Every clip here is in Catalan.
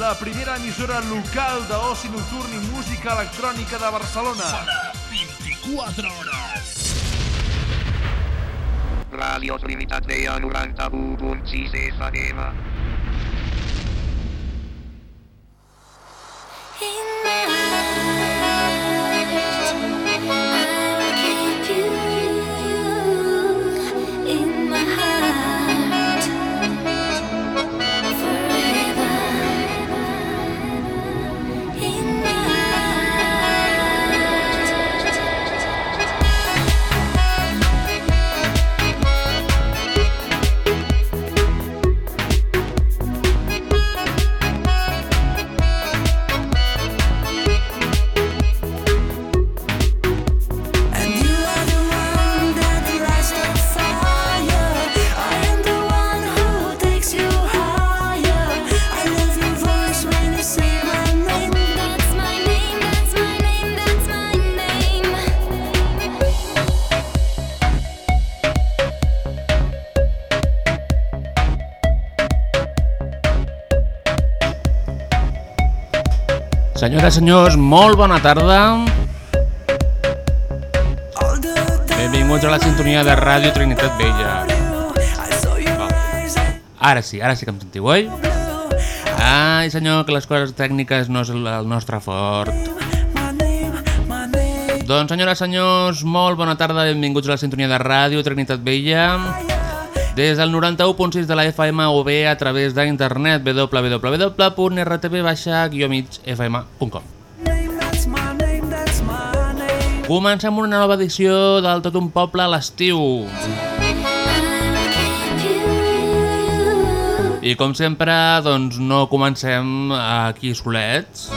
la primera emissora local d'oci nocturn i música electrònica de Barcelona. Sona 24 hores. Ràdios Limitat Veia 91.6 FM. In Senyores, senyors, molt bona tarda. Benvinguts a la sintonia de Ràdio Trinitat Vella. I Ara sí, ara sí que em sentiu, oi? Ai, senyor, que les coses tècniques no és el nostre fort. Doncs, senyores, senyors, molt bona tarda, benvinguts a la sintonia de Ràdio Trinitat Vella. Des del 91.6 de la FM o bé a través d'internet name. Comencem una nova edició del Tot un Poble a l'estiu. I com sempre, doncs no comencem aquí solets,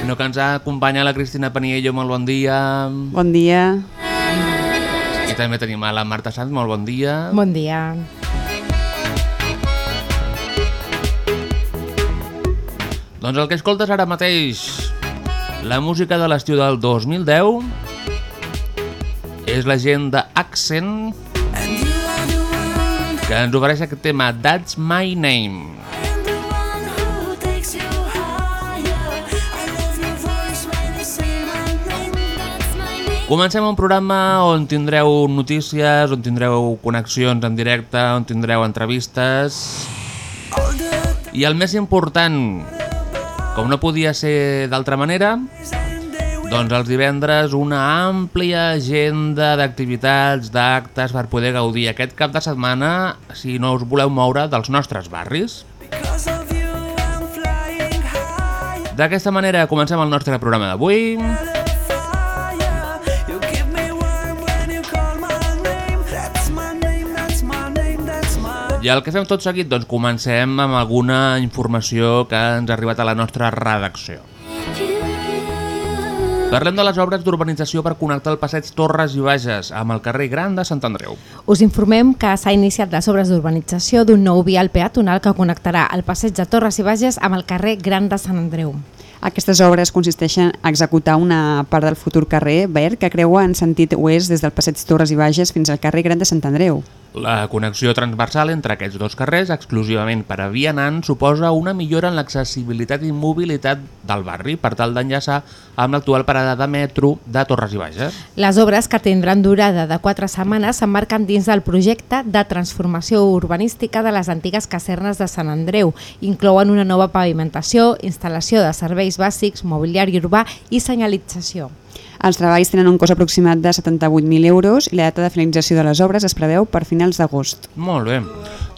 sinó que ens acompanya la Cristina Paniello, molt bon dia. Bon dia. I també tenim a la Marta Sanz, molt bon dia. Bon dia. Doncs el que escoltes ara mateix, la música de l'estiu del 2010, és la gent d'Accent que ens ofereix aquest tema That's My Name. Comencem un programa on tindreu notícies, on tindreu connexions en directe, on tindreu entrevistes i el més important, com no podia ser d'altra manera, doncs els divendres una àmplia agenda d'activitats, d'actes per poder gaudir aquest cap de setmana si no us voleu moure dels nostres barris. D'aquesta manera comencem el nostre programa d'avui. I el que fem tot seguit, doncs comencem amb alguna informació que ens ha arribat a la nostra redacció. Parlem de les obres d'urbanització per connectar el passeig Torres i Bages amb el carrer Gran de Sant Andreu. Us informem que s'ha iniciat les obres d'urbanització d'un nou vial peatonal que connectarà el passeig de Torres i Bages amb el carrer Gran de Sant Andreu. Aquestes obres consisteixen a executar una part del futur carrer verd que creua en sentit oest des del passeig Torres i Bages fins al carrer Gran de Sant Andreu. La connexió transversal entre aquests dos carrers, exclusivament per a vianant, suposa una millora en l'accessibilitat i mobilitat del barri per tal d'enllaçar amb l'actual parada de metro de Torres i Bages. Les obres, que tindran durada de 4 setmanes, s'emmarquen dins del projecte de transformació urbanística de les antigues casernes de Sant Andreu. Inclouen una nova pavimentació, instal·lació de serveis bàsics, mobiliari urbà i senyalització. Els treballs tenen un cost aproximat de 78.000 euros i la data de finalització de les obres es preveu per finals d'agost. Molt bé.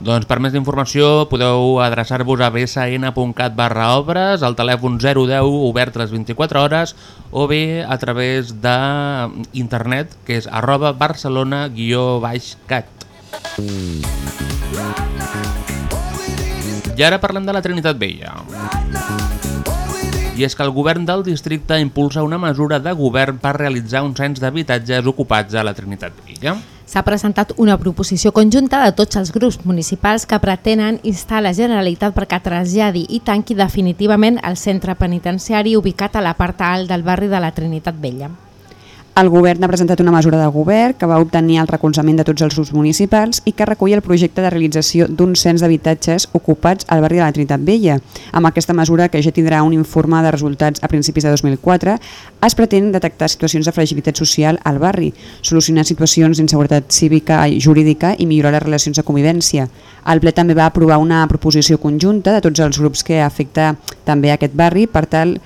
Doncs per més informació podeu adreçar-vos a bsn.cat barra obres, al telèfon 010 obert les 24 hores o bé a través d'internet que és arroba barcelona-cat. I ara parlem de la Trinitat Vella. I és que el govern del districte impulsa una mesura de govern per realitzar un cens d'habitatges ocupats a la Trinitat Vella. S'ha presentat una proposició conjunta de tots els grups municipals que pretenen instar la Generalitat perquè traslladi i tanqui definitivament el centre penitenciari ubicat a la part alt del barri de la Trinitat Vella. El govern ha presentat una mesura de govern que va obtenir el recolzament de tots els grups municipals i que recull el projecte de realització d'un cens d'habitatges ocupats al barri de la Trinitat Vella. Amb aquesta mesura, que ja tindrà un informe de resultats a principis de 2004, es pretén detectar situacions de fragilitat social al barri, solucionar situacions d'inseguretat cívica i jurídica i millorar les relacions de convivència. El ple també va aprovar una proposició conjunta de tots els grups que afecta també aquest barri per tal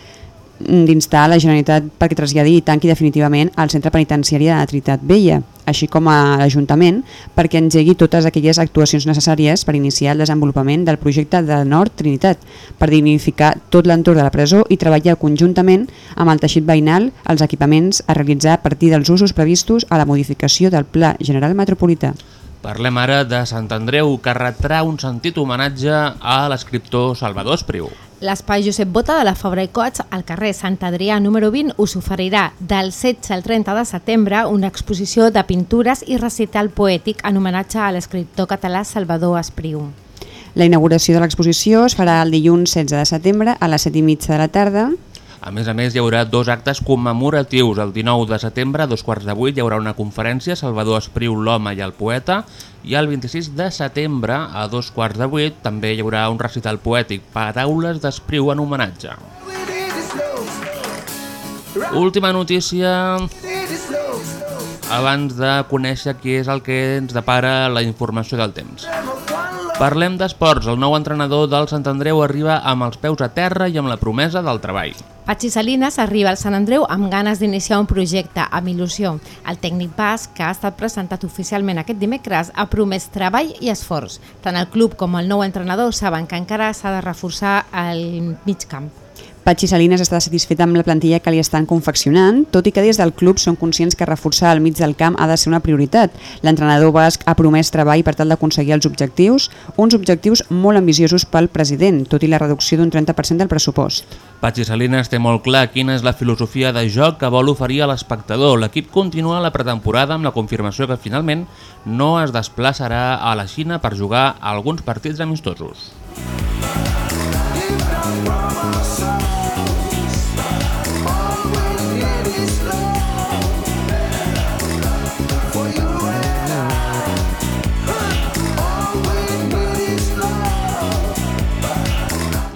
d'instar la Generalitat perquè traslladi i tanqui definitivament el centre penitenciari de la Trinitat Vella, així com a l'Ajuntament perquè engegui totes aquelles actuacions necessàries per iniciar el desenvolupament del projecte de Nord Trinitat, per dignificar tot l'entorn de la presó i treballar conjuntament amb el teixit veïnal els equipaments a realitzar a partir dels usos previstos a la modificació del Pla General Metropolità. Parlem ara de Sant Andreu, que retrà un sentit homenatge a l'escriptor Salvador Espriu. L'espai Josep Bota de la Fabra i Cots, al carrer Sant Adrià número 20, us oferirà del 16 al 30 de setembre una exposició de pintures i recital poètic en homenatge a l'escriptor català Salvador Espriu. La inauguració de l'exposició es farà el dilluns 16 de setembre a les 7 i mitja de la tarda A més a més, hi haurà dos actes commemoratius. El 19 de setembre, a dos quarts de vuit, hi haurà una conferència Salvador Espriu, l'home i el poeta, i el 26 de setembre, a dos quarts de vuit, també hi haurà un recital poètic, Paraules d'Espriu en homenatge. Última notícia abans de conèixer què és el que ens depara la informació del temps. Parlem d'esports. El nou entrenador del Sant Andreu arriba amb els peus a terra i amb la promesa del treball. Patxi Salinas arriba al Sant Andreu amb ganes d'iniciar un projecte amb il·lusió. El tècnic basc, que ha estat presentat oficialment aquest dimecres, ha promès treball i esforç. Tant el club com el nou entrenador saben que encara s'ha de reforçar el mig camp. Patxi Salinas està satisfet amb la plantilla que li estan confeccionant, tot i que des del club són conscients que reforçar el mig del camp ha de ser una prioritat. L'entrenador basc ha promès treball per tal d'aconseguir els objectius, uns objectius molt ambiciosos pel president, tot i la reducció d'un 30% del pressupost. Patxi Salinas té molt clar quina és la filosofia de joc que vol oferir a l'espectador. L'equip continua la pretemporada amb la confirmació que finalment no es desplaçarà a la Xina per jugar alguns partits amistosos.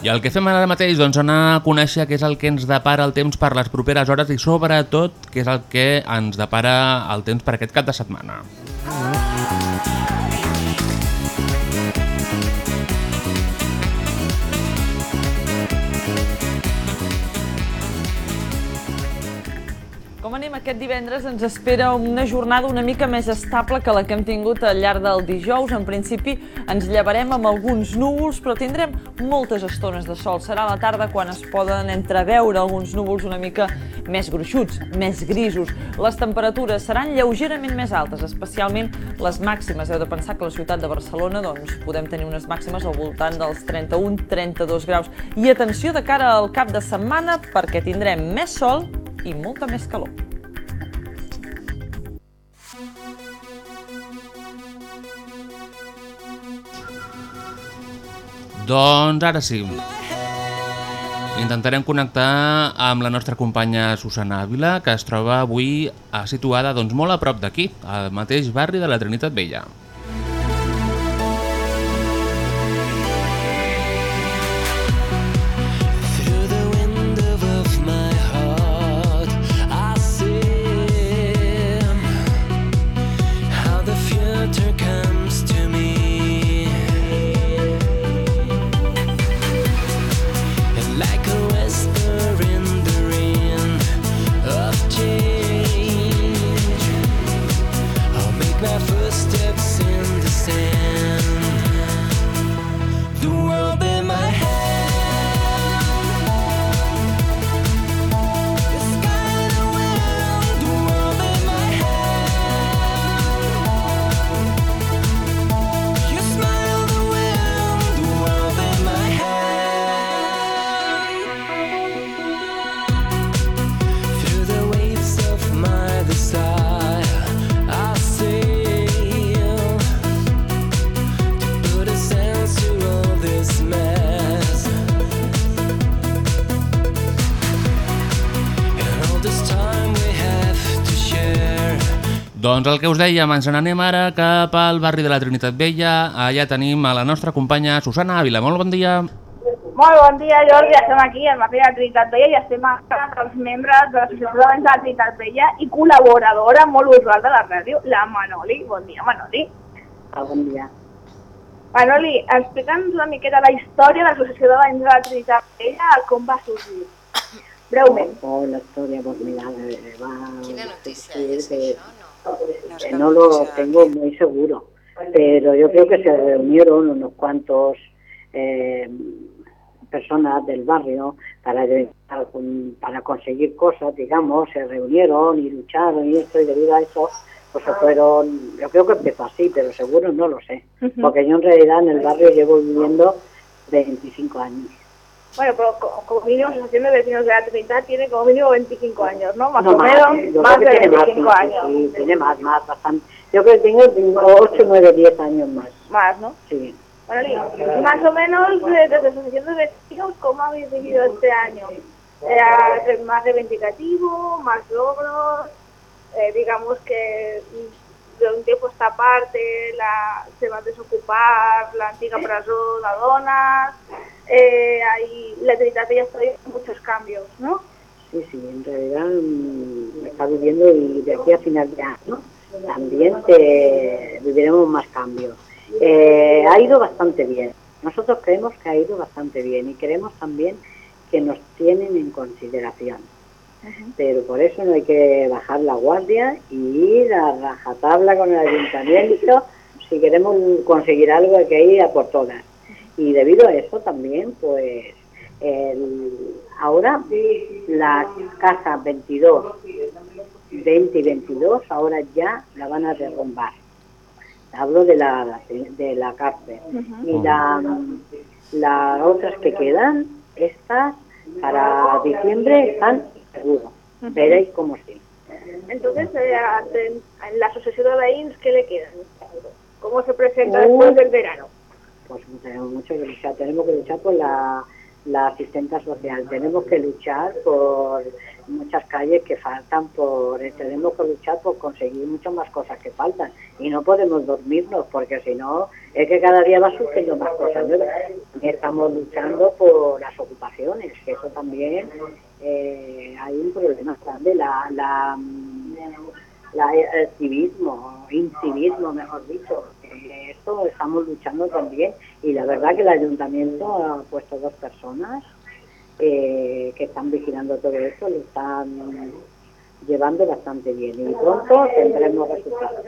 I el que fem ara mateix doncs, anar a conèixer què és el que ens depara el temps per les properes hores i sobretot què és el que ens depara el temps per aquest cap de setmana. Com aquest divendres ens espera una jornada una mica més estable que la que hem tingut al llarg del dijous. En principi ens llevarem amb alguns núvols, però tindrem moltes estones de sol. Serà la tarda quan es poden entreveure alguns núvols una mica més gruixuts, més grisos. Les temperatures seran lleugerament més altes, especialment les màximes. Heu de pensar que la ciutat de Barcelona doncs, podem tenir unes màximes al voltant dels 31-32 graus. I atenció de cara al cap de setmana perquè tindrem més sol i molta més calor. Doncs ara sí. Intentarem connectar amb la nostra companya Susana Ávila, que es troba avui eh, situada doncs, molt a prop d'aquí, al mateix barri de la Trinitat Vella. El que us dèiem, ens n'anem ara cap al barri de la Trinitat Vella. Allà tenim a la nostra companya Susana Ávila. Molt bon dia. Molt bon dia, Jordi. Estem aquí al barri de la Trinitat Vella i estem amb els membres de l'Associació de la Trinitat Vella i col·laboradora molt usual de la ràdio, la Manoli. Bon dia, Manoli. Ah, bon dia. Manoli, explica'ns una miqueta la història de l'Associació de Veïns de la Trinitat Vella, com va sorgir. Breument. Oh, la historia, pues mira, eh, va suceder que, que no lo tengo muy seguro, pero yo creo que se reunieron unos cuantos eh, personas del barrio para, para conseguir cosas, digamos, se reunieron y lucharon y esto, y debido a eso, pues se fueron, yo creo que empezó así, pero seguro no lo sé, porque yo en realidad en el barrio llevo viviendo 25 años. Bueno, pero co- como mínimo Asociación de Vecinos de la Trinidad tiene como mínimo 25 años, ¿no? Más No o menos, más de que tiene 25 más, sí, años. sí, tiene más, más, bastante. Yo creo que tengo 8, 9, 10 años más. Más, ¿no? Sí. Bueno, y más o menos desde la Asociación de Vecinos, ¿cómo habéis vivido este año? ¿Era más reivindicativo, más logros? Eh, digamos que mm, de un tiempo a esta parte la, se va a desocupar la antigua presó de donas, eh, ahí la ya está muchos cambios, ¿no? Sí, sí, en realidad mm, está viviendo y de aquí a final de año también te- viviremos más cambios. Eh, ha ido bastante bien. Nosotros creemos que ha ido bastante bien y creemos también que nos tienen en consideración. Pero por eso no hay que bajar la guardia y ir a rajatabla con el ayuntamiento. Si queremos conseguir algo hay que ir a por todas. Y debido a eso también, pues el- ahora la casa 22, 20 y 22, ahora ya la van a derrumbar. Hablo de la, de la cárcel. Y la, las otras que quedan, estas para diciembre están seguros. Veréis cómo sí. Entonces, eh, la Asociación de Veïns, ¿qué le queda? ¿Cómo se presenta Uy. después del verano? Pues tenemos mucho que luchar. Tenemos que luchar por la, la asistencia social. Tenemos que luchar por muchas calles que faltan. por Tenemos que luchar por conseguir muchas más cosas que faltan. Y no podemos dormirnos porque si no, es que cada día va surgiendo más cosas. Y estamos luchando por las ocupaciones, que eso también eh, hay un problema grande. La, la, la- el civismo, mejor dicho. Esto estamos luchando también y la verdad que el ayuntamiento ha puesto dos personas eh, que están vigilando todo esto, lo están llevando bastante bien y pronto tendremos resultados.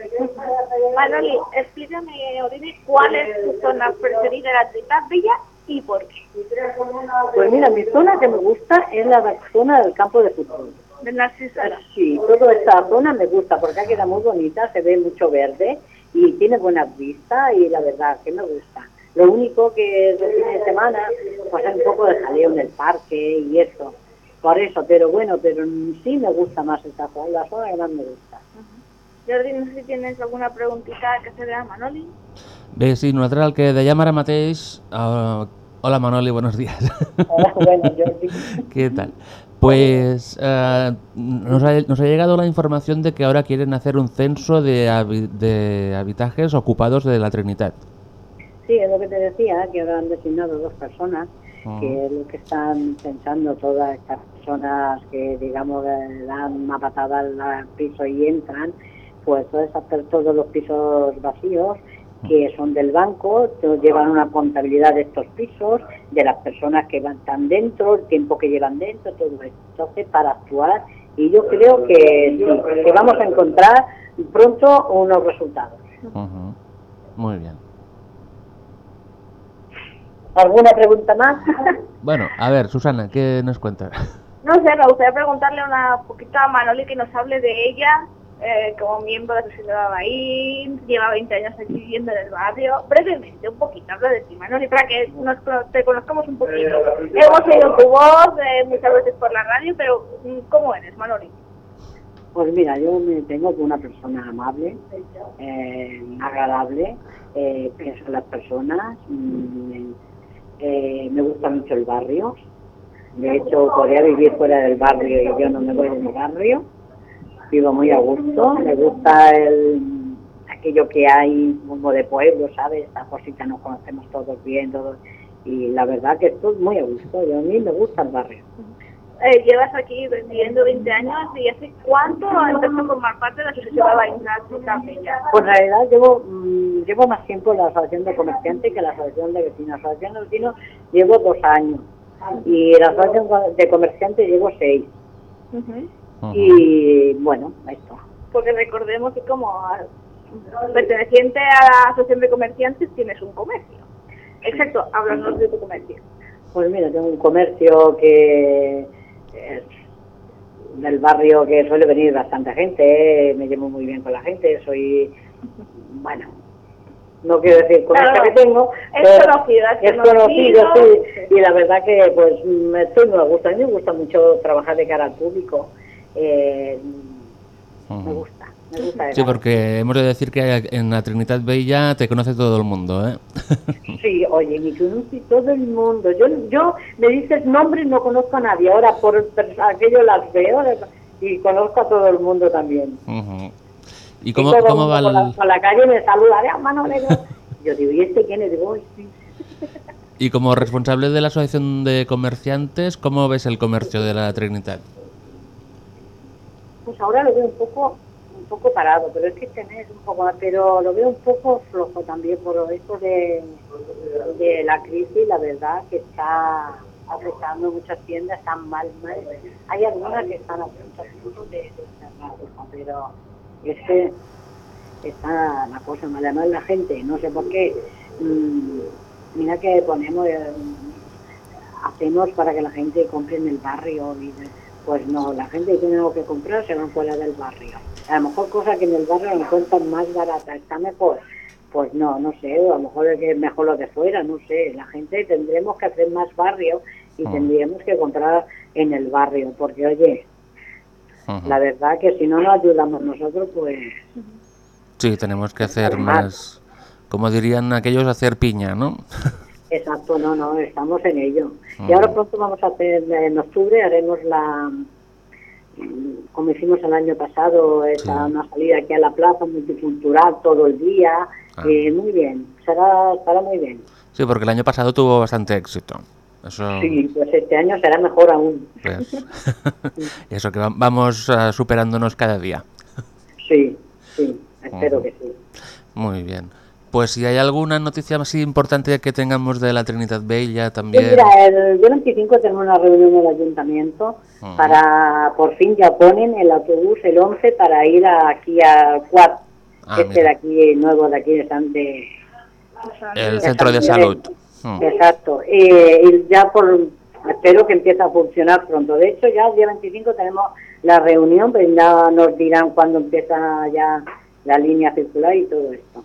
Manoli, explícame, o dime, cuál es tu zona preferida de la Trinitat Vella y por qué. Pues mira, mi zona que me gusta es la zona del campo de fútbol. De Narcisa. Sí, toda esta zona me gusta porque queda muy bonita, se ve mucho verde y tiene buenas vistas y la verdad que me gusta. Lo único que de fin de semana pues hay un poco de jaleo en el parque y eso. Por eso, pero bueno, pero sí me gusta más esta zona, la zona que más me gusta. Jordi, no sé si tienes alguna preguntita que hacerle a Manoli. Bé, sí, nosaltres el que dèiem ara mateix... Uh, hola Manoli, buenos días. Hola, bueno, Jordi. ¿Qué tal? Pues eh, nos, ha, nos ha llegado la información de que ahora quieren hacer un censo de, habi- de habitajes ocupados de la Trinidad. Sí, es lo que te decía, que ahora han designado dos personas, Ujú. que es lo que están pensando todas estas personas que, digamos, dan una patada al piso y entran, pues per- todos los pisos vacíos que son del banco, llevan una contabilidad de estos pisos, de las personas que van tan dentro, el tiempo que llevan dentro, todo esto. Entonces, para actuar, y yo creo que sí, que vamos a encontrar pronto unos resultados. Ujú. Muy bien. ¿Alguna pregunta más? Bueno, a ver, Susana, ¿qué nos cuentas? No sé, me gustaría preguntarle una poquito a Manoli que nos hable de ella eh, como miembro de la Sociedad de Bahín, lleva 20 años aquí viviendo en el barrio. Brevemente, un poquito, habla de ti, Manoli, para que nos, te conozcamos un poquito. Hemos oído tu voz eh, muchas veces por la radio, pero mm, ¿cómo eres, Manoli? Pues mira, yo me tengo como una persona amable, eh, agradable, eh, pienso en las personas, mm, eh, me gusta mucho el barrio. De hecho, podría vivir fuera del barrio y yo no me voy de mi barrio. Vivo muy a gusto, me gusta el aquello que hay como de pueblo, ¿sabes? Esta cosita nos conocemos todos bien, todos, y la verdad que estoy muy a gusto, y a mí me gusta el barrio. Eh, llevas aquí viviendo 20 años y ¿hace cuánto empezaste a formar parte de la Asociación de Campella? Pues en realidad llevo, mm, llevo más tiempo en la Asociación de Comerciantes que en la Asociación de Vecinos. La Asociación de Vecinos llevo dos años y la Asociación de Comerciantes llevo seis. Y bueno, esto. Porque recordemos que como perteneciente a la Asociación de Comerciantes tienes un comercio. Exacto, háblanos de tu comercio. Pues mira, tengo un comercio que es del barrio que suele venir bastante gente, eh, me llevo muy bien con la gente, soy, bueno, no quiero decir con Claro, esta que tengo, es pero conocido, es es conocido, sí, y la verdad que pues me estoy muy a gusto, a mí me gusta mucho trabajar de cara al público, eh, me gusta, me gusta. Sí, porque hemos de decir que en la Trinidad Bella te conoce todo el mundo, ¿eh? Sí, oye, me conoce todo el mundo. Yo, yo me dices nombre y no conozco a nadie. Ahora por, por aquello las veo y conozco a todo el mundo también. Ujú. ¿Y Y cómo, el cómo va por, la, el, por la calle me saluda, "Vea, Manolero". Yo digo, ¿y este quién es? Digo, "Ay, sí". y como responsable de la Asociación de Comerciantes, cómo ves el comercio de la Trinidad? Pues ahora lo veo un poco un poco parado, pero es que este un poco pero lo veo un poco flojo también por esto de, de la crisis, la verdad que está afectando muchas tiendas, están mal, mal. Hay algunas que están a punto, de, cerrar, pero es que está la cosa mal, además la gente, no sé por qué, mm, mira que ponemos, eh, hacemos para que la gente compre en el barrio pues no, la gente tiene algo que comprar, se van fuera del barrio. A lo mejor cosas que en el barrio lo encuentran más barata, está mejor. Pues no, no sé, a lo mejor es que mejor lo de fuera, no sé. La gente tendremos que hacer más barrio y tendríamos que comprar en el barrio, porque oye, la verdad que si no nos ayudamos nosotros, pues Sí, tenemos que hacer más, como dirían aquellos, hacer piña, ¿no? Exacto, no, no, estamos en ello. Y ahora pronto vamos a hacer, en octubre haremos la, como hicimos el año pasado, esa, una salida aquí a la plaza multicultural todo el día. Ah. Muy bien, será, estará muy bien. Sí, porque el año pasado tuvo bastante éxito. Eso, Sí, pues este año será mejor aún. pues, y eso que va- vamos ah, superándonos cada día. Sí, sí, espero que sí. Muy bien. Pues si hay alguna noticia así importante que tengamos de la Trinidad Bella Sí, también. mira, el día 25 tenemos una reunión en el ayuntamiento para, por fin ya ponen el autobús el 11 para ir a- aquí a Cuat, Ah, este mira. de aquí nuevo de aquí de San de, El centro de salud. Exacto. Eh, y ya por, espero que empiece a funcionar pronto. De hecho, ya el día 25 tenemos la reunión, pues ya nos dirán cuándo empieza ya la línea circular y todo esto.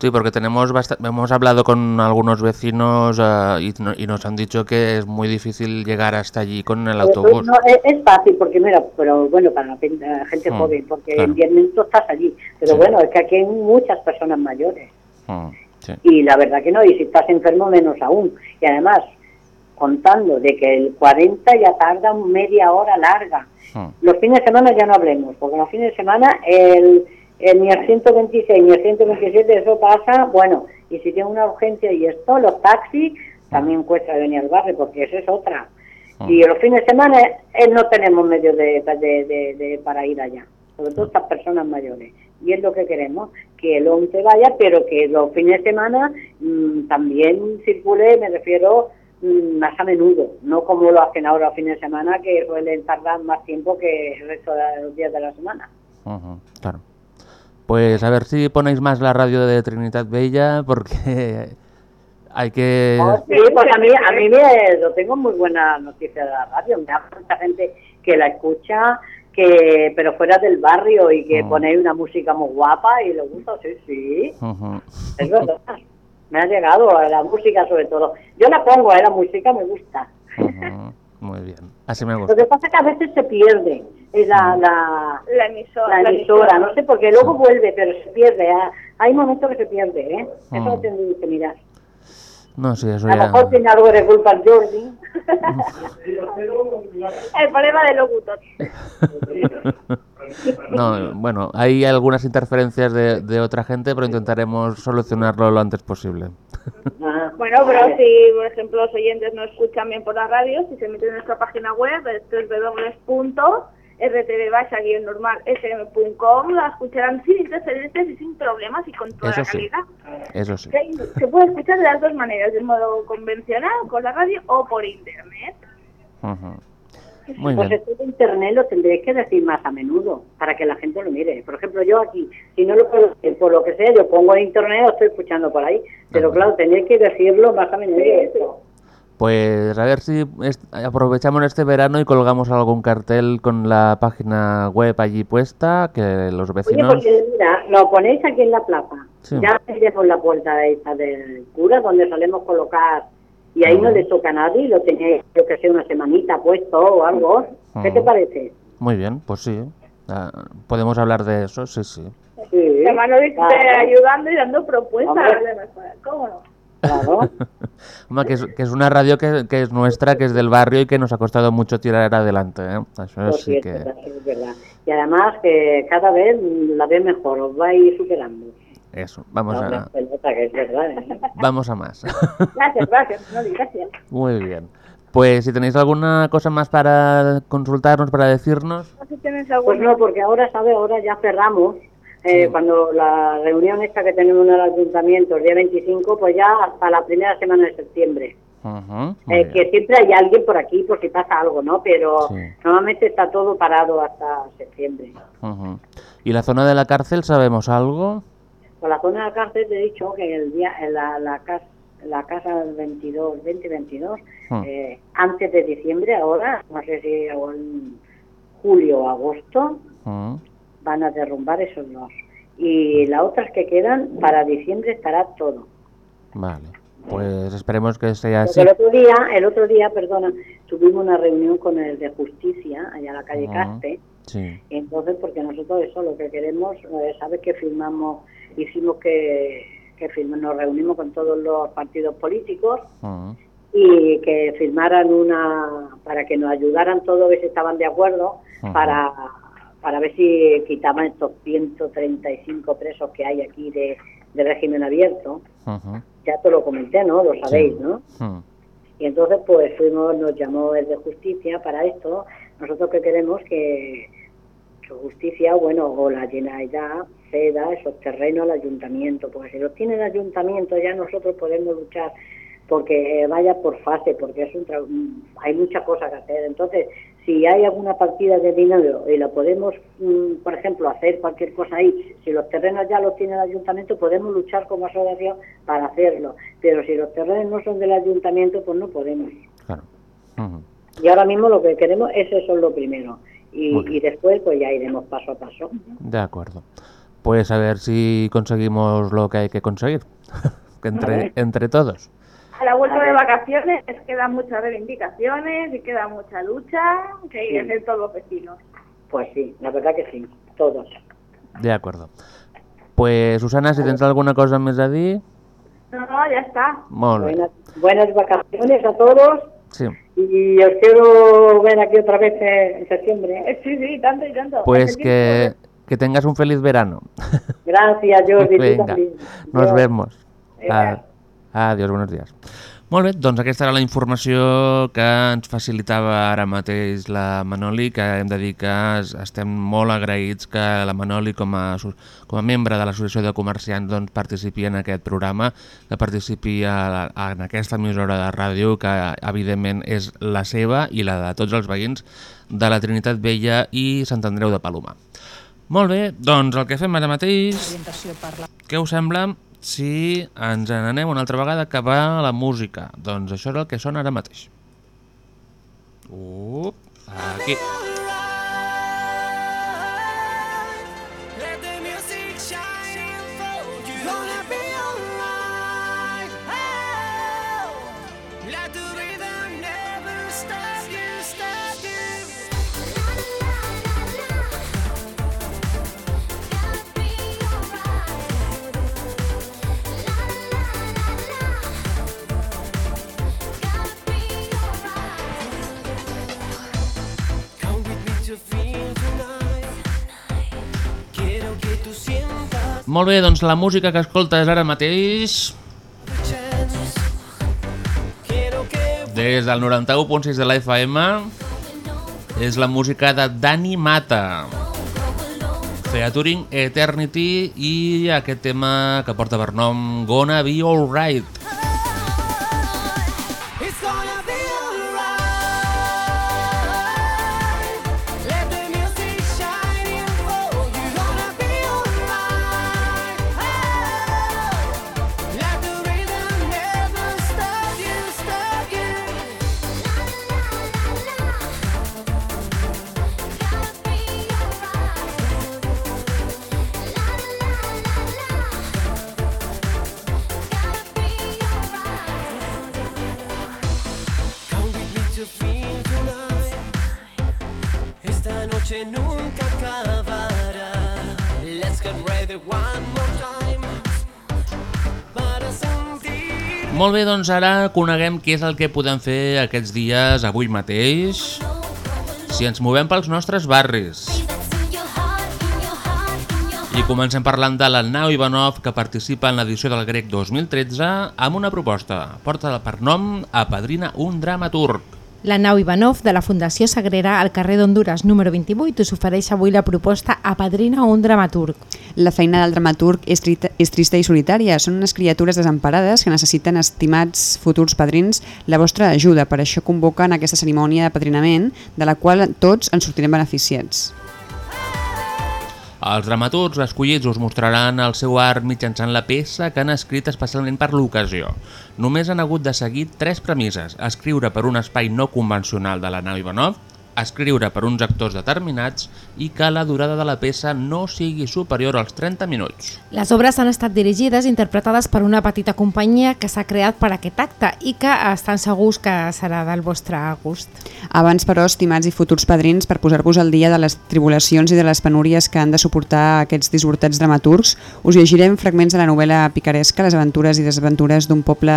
Sí, porque tenemos hemos hablado con algunos vecinos ah, y, no- y nos han dicho que es muy difícil llegar hasta allí con el Pero, autobús. no, es, es fácil, porque mira, pero bueno, para la gente Mm, joven, porque claro. en 10 minutos estás allí. Pero Sí. bueno, es que aquí hay muchas personas mayores. Mm, sí. Y la verdad que no, y si estás enfermo menos aún. Y además, contando de que el 40 ya tarda media hora larga. Mm. Los fines de semana ya no hablemos, porque los fines de semana el, el ni el 126 ni el 127 eso pasa, bueno, y si tiene una urgencia y esto, los taxis también cuesta venir al barrio, porque esa es otra. Y los fines de semana eh, no tenemos medios de, de- de- de- para ir allá, sobre todo estas personas mayores. Y es lo que queremos, que el 11 vaya, pero que los fines de semana mm, también circule, me refiero, mm, más a menudo, no como lo hacen ahora los fines de semana, que suelen tardar más tiempo que el resto de los días de la semana. Claro. Pues a ver si ponéis más la radio de Trinidad Bella, porque hay que... Sí, pues a mí, a mí me, lo tengo muy buena noticia de la radio. Me da mucha gente que la escucha, que pero fuera del barrio y que Mm. ponéis una música muy guapa y le gusta, sí, sí, Ujú. es verdad. Me ha llegado a la música sobre todo. Yo la pongo, a la música me gusta. Muy bien. Así me Lo gusta. que pasa es que a veces se pierde es la, la, La emisora. la emisora, no sé por qué, luego vuelve, pero se pierde. ah. Hay momentos que se pierde, ¿eh? Eso Mm. lo tendréis que mirar. No, sí, eso A lo mejor tiene algo de culpa el Jordi. El problema de locutor. No, bueno, hay algunas interferencias de, de otra gente, pero intentaremos solucionarlo lo antes posible. Bueno, pero si, por ejemplo, los oyentes no escuchan bien por la radio, si se meten en nuestra página web, es www.rtv-normal.fm.com, la escucharán sin interferencias y sin problemas y con toda Eso la sí. calidad. Eso sí. Se, se puede escuchar de las dos maneras, de modo convencional, con la radio o por internet. Ujú. Muy Pues bien. esto de internet lo tendréis que decir más a menudo para que la gente lo mire. Por ejemplo, yo aquí, si no lo puedo decir por lo que sea, yo pongo en internet o estoy escuchando por ahí. Pero claro, tenéis que decirlo más a menudo. Pues a ver si aprovechamos este verano y colgamos algún cartel con la página web allí puesta, que los Oye, vecinos... porque mira, lo ponéis aquí en la plaza. Sí. Ya por la puerta esta del cura, donde solemos colocar, y ahí no le toca a nadie, y lo tenéis, yo que sé, una semanita puesto o algo. ¿Qué te parece? Muy bien, pues sí. Ah, podemos hablar de eso, sí, sí. Sí. La mano dice Claro. ayudando y dando propuestas mejorar. ¿Cómo no? Claro. Hombre, que es, que es una radio que, que es nuestra, que es del barrio y que nos ha costado mucho tirar adelante, ¿eh? Eso Pues sí, es que... verdad, sí, es verdad. Y además que cada vez la ve mejor, os vais superando. Eso, vamos No, a, nota que es verdad. ¿eh? vamos a más. Gracias, gracias. Muy bien. Pues si tenéis alguna cosa más para consultarnos, para decirnos... Pues no, porque ahora, ¿sabes? Ahora ya cerramos. Eh, Sí. Cuando la reunión esta que tenemos en el ayuntamiento, el día 25, pues ya hasta la primera semana de septiembre. Eh, bien. que siempre hay alguien por aquí por si pasa algo, ¿no? Pero Sí. normalmente está todo parado hasta septiembre. Ujú. ¿Y la zona de la cárcel sabemos algo? Por la zona de la cárcel te he dicho que el día, en la, la, casa, la casa del 22, 2022, Hmm. eh, antes de diciembre, ahora, no sé si en julio o agosto, Ujú. Van a derrumbar esos dos. Y las otras que quedan, para diciembre estará todo. Vale. Pues esperemos que sea así. Porque el otro día, el otro día, perdona, tuvimos una reunión con el de justicia, allá en la calle. Caspe, Sí. entonces porque nosotros eso lo que queremos, eh, sabes que firmamos, hicimos que, que firma- nos reunimos con todos los partidos políticos y que firmaran una, para que nos ayudaran todos, si estaban de acuerdo, para, para ver si quitaban estos 135 presos que hay aquí de, de régimen abierto. Ya te lo comenté, ¿no? Lo sabéis, Sí. ¿no? Y entonces, pues fuimos, nos llamó el de justicia para esto. Nosotros que queremos que, que justicia, bueno, o la Generalitat ceda esos terrenos al ayuntamiento, porque si los tiene el ayuntamiento ya nosotros podemos luchar porque eh, vaya por fase, porque es un tra- hay muchas cosas que hacer. Entonces, si hay alguna partida de dinero y la podemos, mm, por ejemplo, hacer cualquier cosa ahí, si los terrenos ya los tiene el ayuntamiento, podemos luchar como asociación para hacerlo. Pero si los terrenos no son del ayuntamiento, pues no podemos. Claro. Y ahora mismo lo que queremos es eso lo primero. Y, y después, pues ya iremos paso a paso. De acuerdo. Pues a ver si conseguimos lo que hay que conseguir. Entre, entre todos. A la vuelta de vacaciones quedan muchas reivindicaciones y queda mucha lucha que hay que Sí. hacer todos los vecinos. Pues sí, la verdad que sí, todos. De acuerdo. Pues Susana, si tens alguna cosa més a dir... No, no, ya está. Molt bé. Buenas, buenas vacaciones a todos Sí. y os quiero ver aquí otra vez en septiembre. Eh, Sí, sí, tanto y tanto. Pues que, tiempo que tengas un feliz verano. Gracias, Jordi. tú Venga, también. nos vemos. Adiós, buenos días. Molt bé, doncs aquesta era la informació que ens facilitava ara mateix la Manoli, que hem de dir que es- estem molt agraïts que la Manoli com a, com a membre de l'Associació de Comerciants doncs, participi en aquest programa, que participi a, la- en aquesta emissora de ràdio que evidentment és la seva i la de tots els veïns de la Trinitat Vella i Sant Andreu de Palomar. Molt bé, doncs el que fem ara mateix... Què us sembla si ens n'anem una altra vegada cap a la música? Doncs això és el que sona ara mateix. Up, aquí. Let Molt bé, doncs la música que escoltes ara mateix des del 91.6 de la FM és la música de Dani Mata. Featuring Eternity i aquest tema que porta per nom Gonna Be Alright Molt bé, doncs ara coneguem què és el que podem fer aquests dies, avui mateix, si ens movem pels nostres barris. I comencem parlant de la Nau Ivanov, que participa en l'edició del Grec 2013 amb una proposta. Porta per nom Apadrina un dramaturg. La nau Ivanov de la Fundació Sagrera al carrer d'Honduras número 28 us ofereix avui la proposta Apadrina un dramaturg. La feina del dramaturg és, és trista i solitària. Són unes criatures desemparades que necessiten, estimats futurs padrins, la vostra ajuda. Per això convoquen aquesta cerimònia d'apadrinament, de la qual tots en sortirem beneficiats. Els dramaturgs escollits us mostraran el seu art mitjançant la peça que han escrit especialment per l'ocasió. Només han hagut de seguir tres premisses. Escriure per un espai no convencional de la nau Ivanov, escriure per uns actors determinats i que la durada de la peça no sigui superior als 30 minuts. Les obres han estat dirigides i interpretades per una petita companyia que s'ha creat per aquest acte i que estan segurs que serà del vostre gust. Abans, però, estimats i futurs padrins, per posar-vos al dia de les tribulacions i de les penúries que han de suportar aquests dissortats dramaturgs, us llegirem fragments de la novel·la picaresca Les aventures i desaventures d'un poble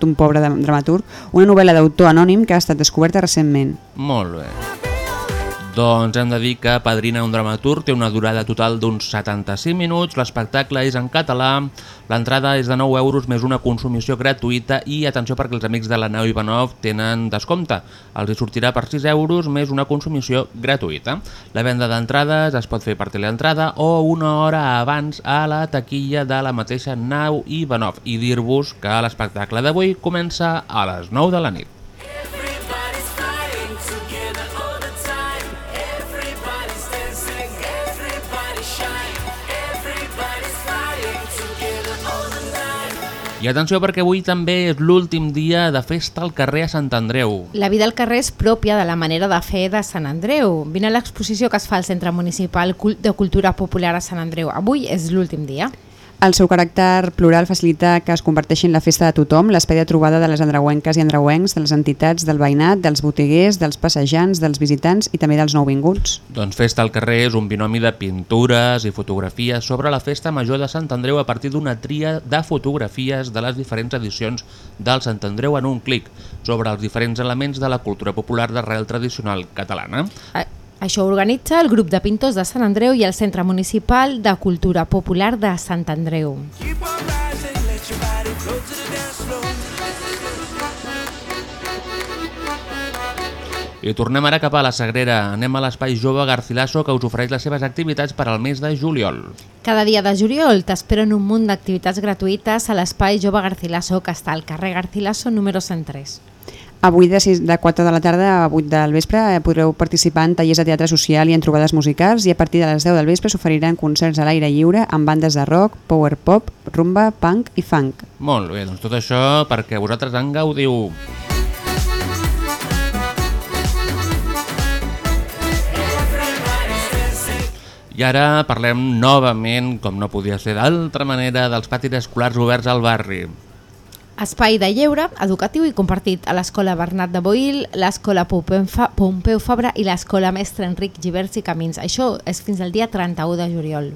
d'un pobre dra- dramaturg, una novel·la d'autor anònim que ha estat descoberta recentment. Molt bé. Doncs hem de dir que Padrina un dramaturg té una durada total d'uns 75 minuts, l'espectacle és en català, l'entrada és de 9 euros més una consumició gratuïta i atenció perquè els amics de la Nau Ivanov tenen descompte, els hi sortirà per 6 euros més una consumició gratuïta. La venda d'entrades es pot fer per teleentrada o una hora abans a la taquilla de la mateixa Nau Ivanov i dir-vos que l'espectacle d'avui comença a les 9 de la nit. I atenció perquè avui també és l'últim dia de festa al carrer a Sant Andreu. La vida al carrer és pròpia de la manera de fer de Sant Andreu. Vine a l'exposició que es fa al Centre Municipal de Cultura Popular a Sant Andreu. Avui és l'últim dia. El seu caràcter plural facilita que es converteixi en la festa de tothom, l'espai de trobada de les andreuenques i andreuencs, de les entitats, del veïnat, dels botiguers, dels passejants, dels visitants i també dels nouvinguts. Doncs Festa al carrer és un binomi de pintures i fotografies sobre la festa major de Sant Andreu a partir d'una tria de fotografies de les diferents edicions del Sant Andreu en un clic sobre els diferents elements de la cultura popular d'arrel tradicional catalana. A- Això organitza el grup de pintors de Sant Andreu i el Centre Municipal de Cultura Popular de Sant Andreu. I tornem ara cap a la Sagrera. Anem a l'espai jove Garcilaso que us ofereix les seves activitats per al mes de juliol. Cada dia de juliol t'esperen un munt d'activitats gratuïtes a l'espai Jove Garcilaso que està al carrer Garcilaso número 103. Avui de, 6, de 4 de la tarda a 8 del vespre eh, podreu participar en tallers de teatre social i en trobades musicals i a partir de les 10 del vespre s'oferiran concerts a l'aire lliure amb bandes de rock, power pop, rumba, punk i funk. Molt bé, doncs tot això perquè vosaltres en gaudiu. I ara parlem novament, com no podia ser d'altra manera, dels patis escolars oberts al barri. Espai de lleure, educatiu i compartit a l'Escola Bernat de Boil, l'Escola Pompeu Fa- Pompeu Fabra i l'Escola Mestre Enric Givers i Camins. Això és fins al dia 31 de juliol.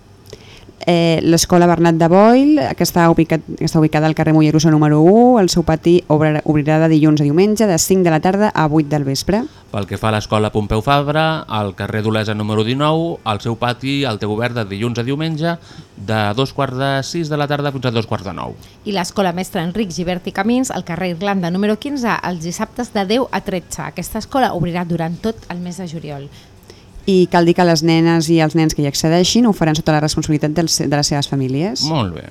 Eh, L'escola Bernat de Boil, que està, ubicat, que està ubicada al carrer Mollerussa número 1, el seu pati obrirà, obrirà de dilluns a diumenge de 5 de la tarda a 8 del vespre. Pel que fa a l'escola Pompeu Fabra, al carrer d'Olesa número 19, al seu pati el té obert de dilluns a diumenge de dos quarts de 6 de la tarda fins a dos quarts de 9. I l'Escola Mestre Enric Givert i Camins, al carrer Irlanda número 15, els dissabtes de 10 a 13. Aquesta escola obrirà durant tot el mes de juliol. I cal dir que les nenes i els nens que hi accedeixin ho faran sota la responsabilitat dels, de les seves famílies. Molt bé.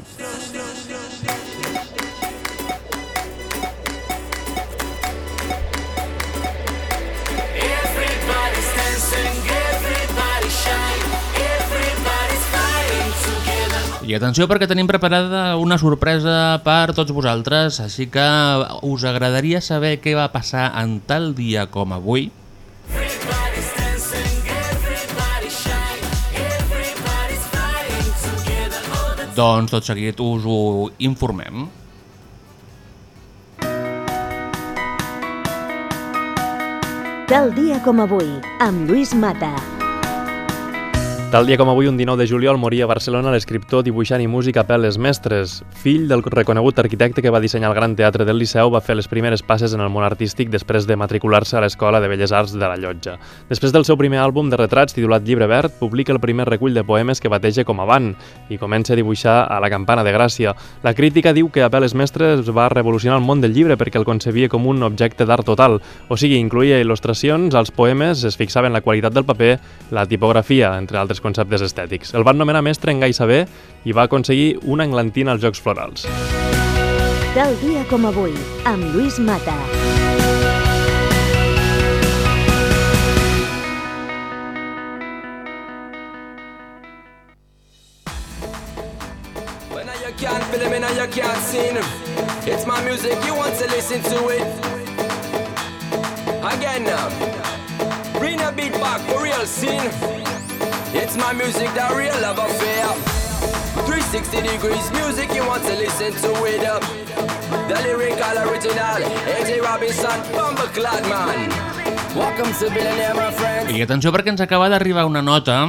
I atenció perquè tenim preparada una sorpresa per tots vosaltres, així que us agradaria saber què va passar en tal dia com avui? Everybody's Doncs tot seguit us ho informem. Tal dia com avui, amb Lluís Mata. Tal dia com avui, un 19 de juliol, moria a Barcelona l'escriptor, dibuixant i músic Apel·les Mestres. Fill del reconegut arquitecte que va dissenyar el Gran Teatre del Liceu, va fer les primeres passes en el món artístic després de matricular-se a l'Escola de Belles Arts de la Llotja. Després del seu primer àlbum de retrats, titulat Llibre Verd, publica el primer recull de poemes que bateja com Avant i comença a dibuixar a la Campana de Gràcia. La crítica diu que Apel·les Mestres va revolucionar el món del llibre perquè el concebia com un objecte d'art total, o sigui, incluïa il·lustracions als poemes, es fixava en la qualitat del paper, la tipografia, entre altres conceptes estètics. El van nomenar mestre en Gai Saber i va aconseguir una englantina als Jocs Florals. Tal dia com avui, amb Lluís Mata. When you can't feel him and you can't see him. It's my music, you want to listen to it. Again now. Bring a beat back for real scene. It's my music, the real love affair. 360 degrees music, you want to listen to it. uh. The lyrical original, AJ Robinson, Bumbleclad man. Welcome to Billionaire, my friends. I atenció perquè ens acaba d'arribar una nota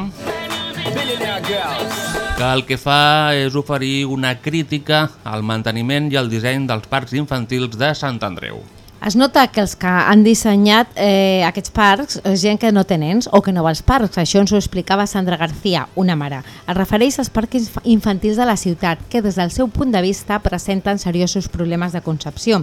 Billionaire girls. que el que fa és oferir una crítica al manteniment i al disseny dels parcs infantils de Sant Andreu. Es nota que els que han dissenyat eh, aquests parcs és gent que no té nens o que no va als parcs. Això ens ho explicava Sandra García, una mare. Es refereix als parcs inf- infantils de la ciutat, que des del seu punt de vista presenten seriosos problemes de concepció.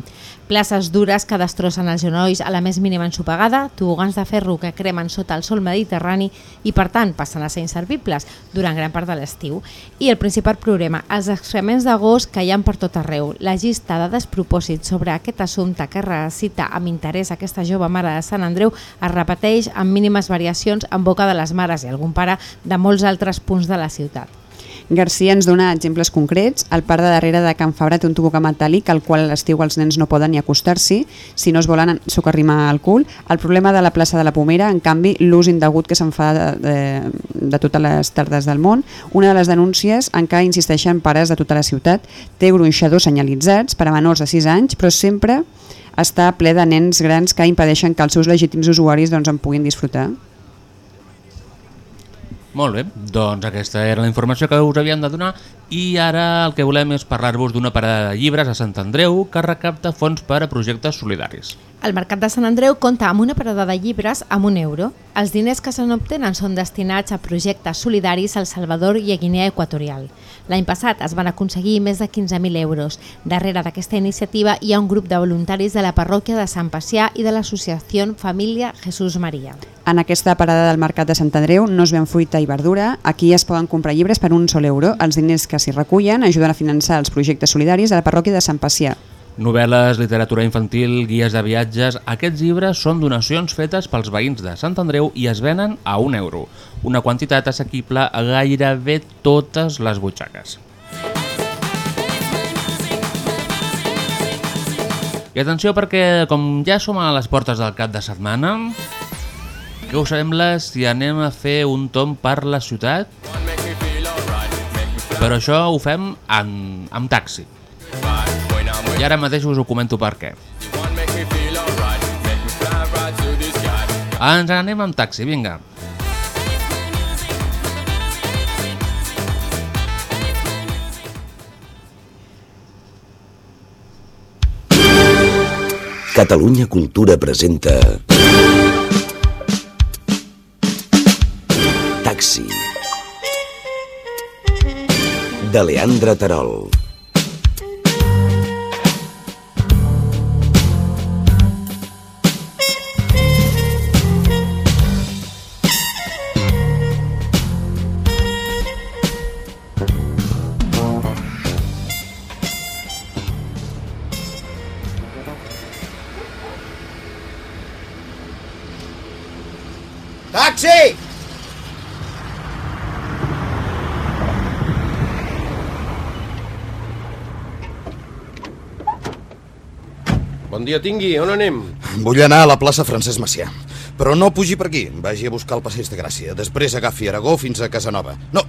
Places dures que destrossen els genolls a la més mínima ensopegada, tobogans de ferro que cremen sota el sol mediterrani i, per tant, passen a ser inservibles durant gran part de l'estiu. I el principal problema, els excrements de gos que hi ha per tot arreu. La llista de despropòsits sobre aquest assumpte que recita amb interès aquesta jove mare de Sant Andreu es repeteix amb mínimes variacions en boca de les mares i algun pare de molts altres punts de la ciutat. Garcia ens dona exemples concrets. El parc de darrere de Can Fabra té un tobogà metàl·lic al qual a l'estiu els nens no poden ni acostar-s'hi si no es volen socarrimar al cul. El problema de la plaça de la Pomera, en canvi, l'ús indegut que se'n fa de, de, de totes les tardes del món. Una de les denúncies en què insisteixen pares de tota la ciutat té gronxadors senyalitzats per a menors de 6 anys, però sempre està ple de nens grans que impedeixen que els seus legítims usuaris doncs, en puguin disfrutar. Molt bé, doncs aquesta era la informació que us havíem de donar i ara el que volem és parlar-vos d'una parada de llibres a Sant Andreu que recapta fons per a projectes solidaris. El Mercat de Sant Andreu compta amb una parada de llibres amb un euro. Els diners que se n'obtenen són destinats a projectes solidaris al Salvador i a Guinea Equatorial. L'any passat es van aconseguir més de 15.000 euros. Darrere d'aquesta iniciativa hi ha un grup de voluntaris de la parròquia de Sant Pacià i de l'associació Família Jesús Maria. En aquesta parada del Mercat de Sant Andreu no es ven fruita i verdura. Aquí es poden comprar llibres per un sol euro. Els diners que s'hi recullen ajuden a finançar els projectes solidaris de la parròquia de Sant Pacià. Novel·les, literatura infantil, guies de viatges... Aquests llibres són donacions fetes pels veïns de Sant Andreu i es venen a un euro, una quantitat assequible a gairebé totes les butxaques. I atenció perquè, com ja som a les portes del cap de setmana, què us sembla si anem a fer un tom per la ciutat? però això ho fem amb, amb taxi. I ara mateix us ho comento per què. Ens anem amb taxi, vinga. Catalunya Cultura presenta... De Leandre Terol. Dia tingui, on anem? Vull anar a la plaça Francesc Macià. Però no pugi per aquí, vagi a buscar el passeig de Gràcia. Després agafi Aragó fins a Casanova. No,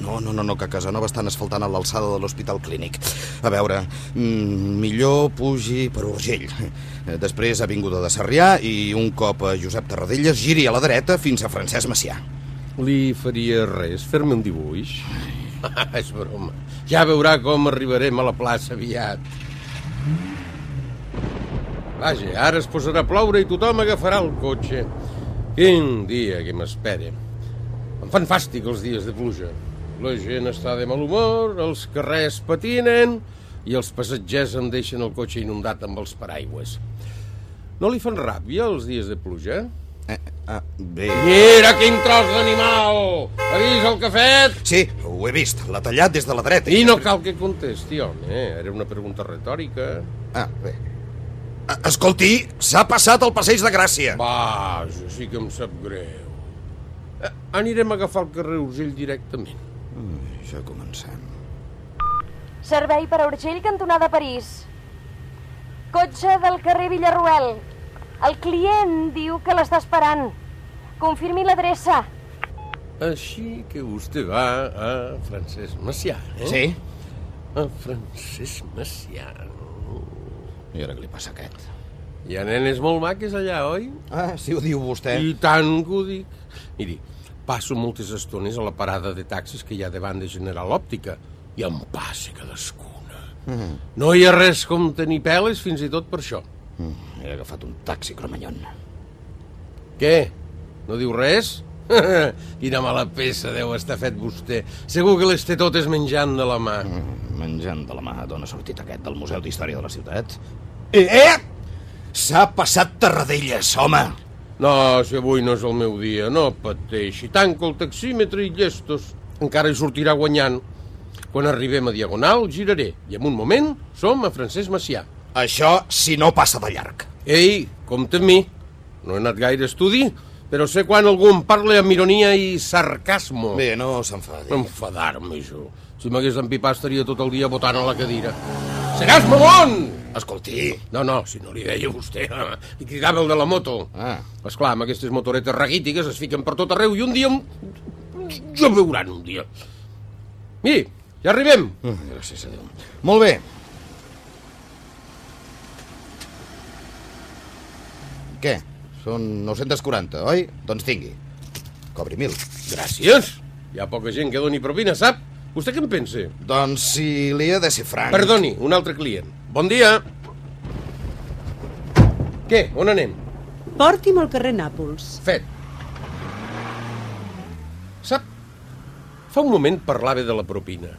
no, no, no, no que a Casanova estan asfaltant a l'alçada de l'Hospital Clínic. A veure, mm, millor pugi per Urgell. Després Avinguda de Sarrià i un cop a Josep Tarradellas giri a la dreta fins a Francesc Macià. Li faria res fer-me un dibuix? És broma. Ja veurà com arribarem a la plaça aviat. Vaja, ara es posarà a ploure i tothom agafarà el cotxe. Quin dia que m'espere. Em fan fàstic els dies de pluja. La gent està de mal humor, els carrers patinen i els passatgers em deixen el cotxe inundat amb els paraigües. No li fan ràbia els dies de pluja? Eh, ah, bé... Mira quin tros d'animal! Ha vist el que ha fet? Sí, ho he vist. L'ha tallat des de la dreta. I no cal que contesti, home. Era una pregunta retòrica. Ah, bé. Escolti, s'ha passat el passeig de Gràcia. Vaja, sí que em sap greu. Eh, anirem a agafar el carrer Urgell directament. Ui, ja comencem. Servei per a Urgell, cantonada París. Cotxe del carrer Villarruel. El client diu que l'està esperant. Confirmi l'adreça. Així que vostè va a Francesc Macià, eh? Sí. A Francesc Macià. I ara què li passa a aquest? Hi ha nenes molt maques allà, oi? Ah, si ho diu vostè. I tant que ho dic. Miri, passo moltes estones a la parada de taxis que hi ha davant de General Òptica i em passa cadascuna. Mm. No hi ha res com tenir peles fins i tot per això. Mm, he agafat un taxi cromanyon. Què? No diu res? Quina mala peça deu estar fet vostè. Segur que les té totes menjant de la mà. Mm, menjant de la mà d'on ha sortit aquest, del Museu d'Història de la Ciutat? Eh, eh! S'ha passat Tarradellas, home! No, si avui no és el meu dia, no pateixi. Tanco el taxímetre i llestos. Encara hi sortirà guanyant. Quan arribem a Diagonal, giraré. I en un moment som a Francesc Macià. Això si no passa de llarg. Ei, compta amb mi. No he anat gaire a estudi, però sé quan algú em parla amb ironia i sarcasmo. Bé, no s'enfadi. Enfadar-me, jo. Si m'hagués empipat estaria tot el dia votant a la cadira. Seràs mamon! Escolti. No, no, si no li deia vostè. Li cridava el de la moto. Ah. Esclar, amb aquestes motoretes raquítiques es fiquen per tot arreu i un dia... Ja veuran un dia. Miri, ja arribem. Uh, gràcies a Déu. Molt bé. Què? Són 940, oi? Doncs tingui. Cobri mil. Gràcies. Hi ha poca gent que doni propina, sap? Vostè què en pensa? Doncs si li he de ser franc... Perdoni, un altre client. Bon dia. Què? On anem? Porti'm al carrer Nàpols. Fet. Sap, fa un moment parlava de la propina.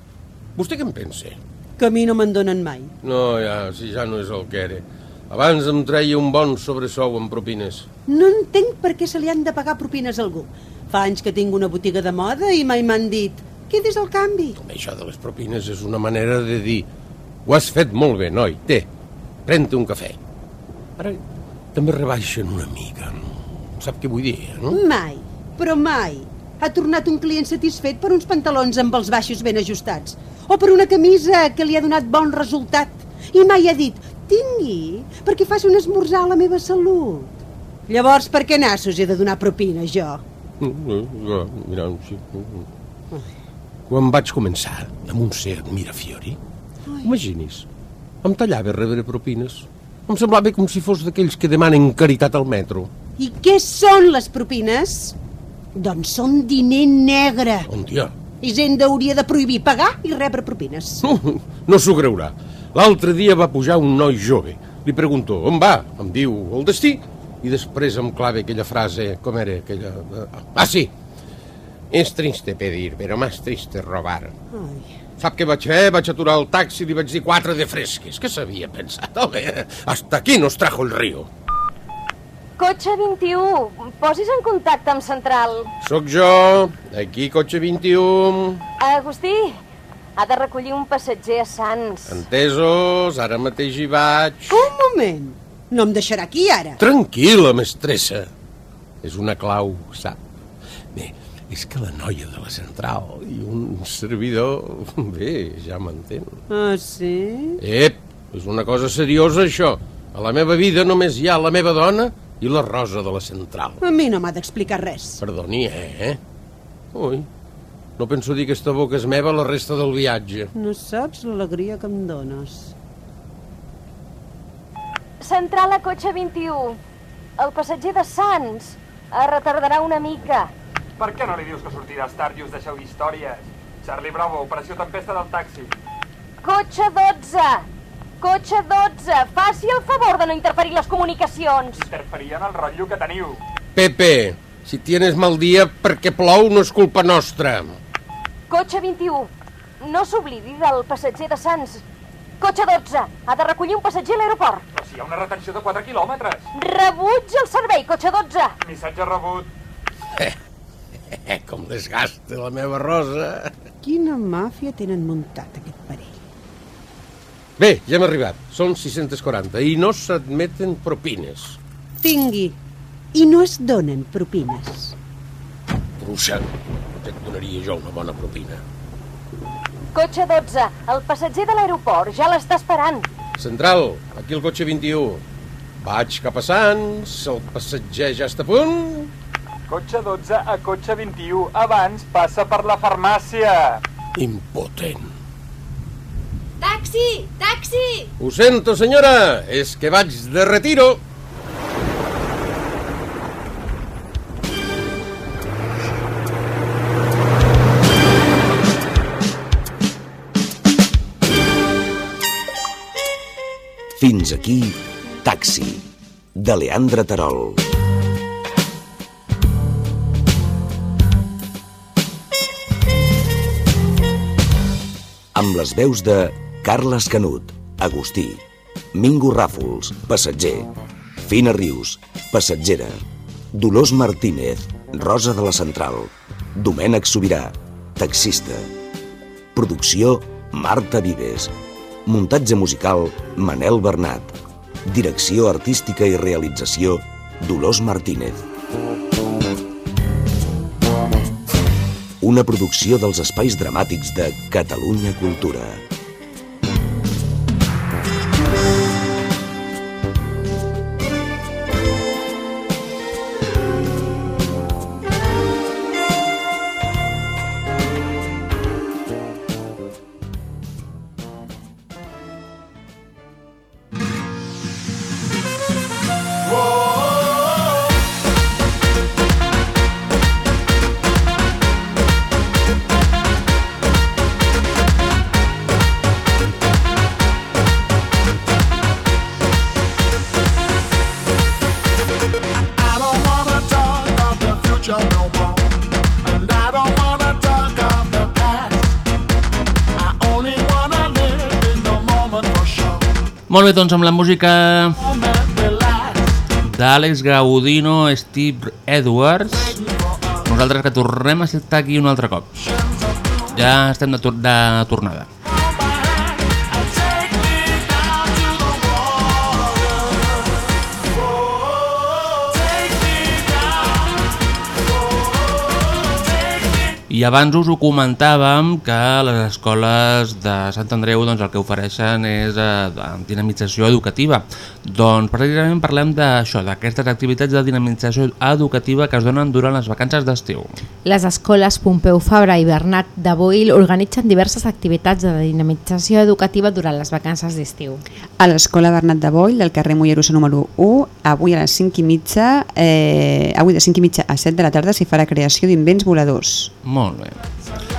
Vostè què en pensa? Que a mi no me'n donen mai. No, ja, si ja no és el que era. Abans em treia un bon sobresou en propines. No entenc per què se li han de pagar propines a algú. Fa anys que tinc una botiga de moda i mai m'han dit quin és el canvi? Home, això de les propines és una manera de dir ho has fet molt bé, noi, té, pren-te un cafè. Ara també rebaixen una mica. Sap què vull dir, eh, no? Mai, però mai. Ha tornat un client satisfet per uns pantalons amb els baixos ben ajustats. O per una camisa que li ha donat bon resultat. I mai ha dit, tingui, perquè faci un esmorzar a la meva salut. Llavors, per què nassos he de donar propina, jo? Ja, mira, sí. Quan vaig començar amb un cert Mirafiori, imagini's, em tallava rebre propines. Em semblava com si fos d'aquells que demanen caritat al metro. I què són les propines? Doncs són diner negre. Un dia. Hisenda hauria de prohibir pagar i rebre propines. No s'ho creurà. L'altre dia va pujar un noi jove. Li pregunto, on va? Em diu, el destí. I després em clave aquella frase, com era aquella... Ah, sí! És triste pedir, però més triste robar. Ai. Sap què vaig fer? Vaig aturar el taxi i li vaig dir quatre de fresques. Què s'havia pensat? Home, hasta aquí nos trajo el río. Cotxe 21, posis en contacte amb Central. Soc jo, aquí cotxe 21. Agustí, ha de recollir un passatger a Sants. Entesos, ara mateix hi vaig. Un moment. No em deixarà aquí ara. Tranquil·la, mestressa. És una clau, sap? Bé, és que la noia de la central i un servidor... Bé, ja m'entén. Ah, sí? Ep, és una cosa seriosa, això. A la meva vida només hi ha la meva dona i la rosa de la central. A mi no m'ha d'explicar res. Perdoni, eh? Ui, no penso dir que aquesta boca és meva la resta del viatge. No saps l'alegria que em dones. Central a cotxe 21. El passatger de Sants. Es retardarà una mica. Per què no li dius que sortiràs tard i us deixeu històries? Charlie Bravo, operació tempesta del taxi. Cotxe 12. Cotxe 12. Faci el favor de no interferir les comunicacions. Interferir en el rotllo que teniu. Pepe, si tienes mal dia perquè plou no és culpa nostra. Cotxe 21. No s'oblidi del passatger de Sants. Cotxe 12. Ha de recollir un passatger a l'aeroport. Però si hi ha una retenció de 4 quilòmetres. Rebuig el servei, cotxe 12. Missatge rebut. Eh, com desgasta la meva rosa. Quina màfia tenen muntat aquest parell. Bé, ja hem arribat. Són 640 i no s'admeten propines. Tingui. I no es donen propines. Bruixa, ja et donaria jo una bona propina. Cotxe 12. El passatger de l'aeroport ja l'està esperant. Central, aquí el cotxe 21. Vaig cap a Sants, el passatger ja està a punt. Cotxe 12 a cotxe 21. Abans passa per la farmàcia. Impotent. Taxi! Taxi! Ho sento, senyora, és que vaig de retiro. Fins aquí, Taxi, de Leandre Terol. Amb les veus de Carles Canut, Agustí, Mingo Ràfols, passatger, Fina Rius, passatgera, Dolors Martínez, Rosa de la Central, Domènec Sobirà, taxista. Producció, Marta Vives. Muntatge musical, Manel Bernat. Direcció artística i realització, Dolors Martínez. Una producció dels espais dramàtics de Catalunya Cultura. Doncs amb la música d'Àlex Gaudino, Steve Edwards, nosaltres que tornem a estar aquí un altre cop. Ja estem de, tor de tornada. I abans us ho comentàvem que les escoles de Sant Andreu doncs, el que ofereixen és eh, dinamització educativa. Doncs precisament parlem d'això, d'aquestes activitats de dinamització educativa que es donen durant les vacances d'estiu. Les escoles Pompeu Fabra i Bernat de Boil organitzen diverses activitats de dinamització educativa durant les vacances d'estiu. A l'escola Bernat de Boll, del carrer Mollerussa número 1, avui a les 5 i mitja, eh, avui de 5 i mitja a 7 de la tarda s'hi farà creació d'invents voladors. Molt bé.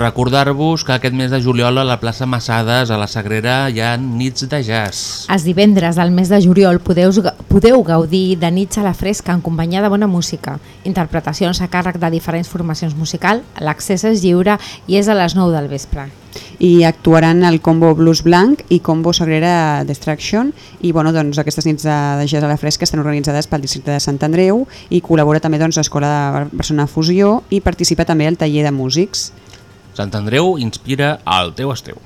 Recordar-vos que aquest mes de juliol a la plaça Massades, a la Sagrera, hi ha nits de jazz. Els divendres del mes de juliol podeu, podeu gaudir de nits a la fresca en companyia de bona música, interpretacions a càrrec de diferents formacions musicals, l'accés és lliure i és a les 9 del vespre. i actuaran el combo Blues Blanc i combo Sagrera Distraction i bueno, doncs, aquestes nits de, de jazz a la fresca estan organitzades pel districte de Sant Andreu i col·labora també doncs, l'Escola de Barcelona Fusió i participa també el taller de músics. Sant Andreu inspira el teu esteu.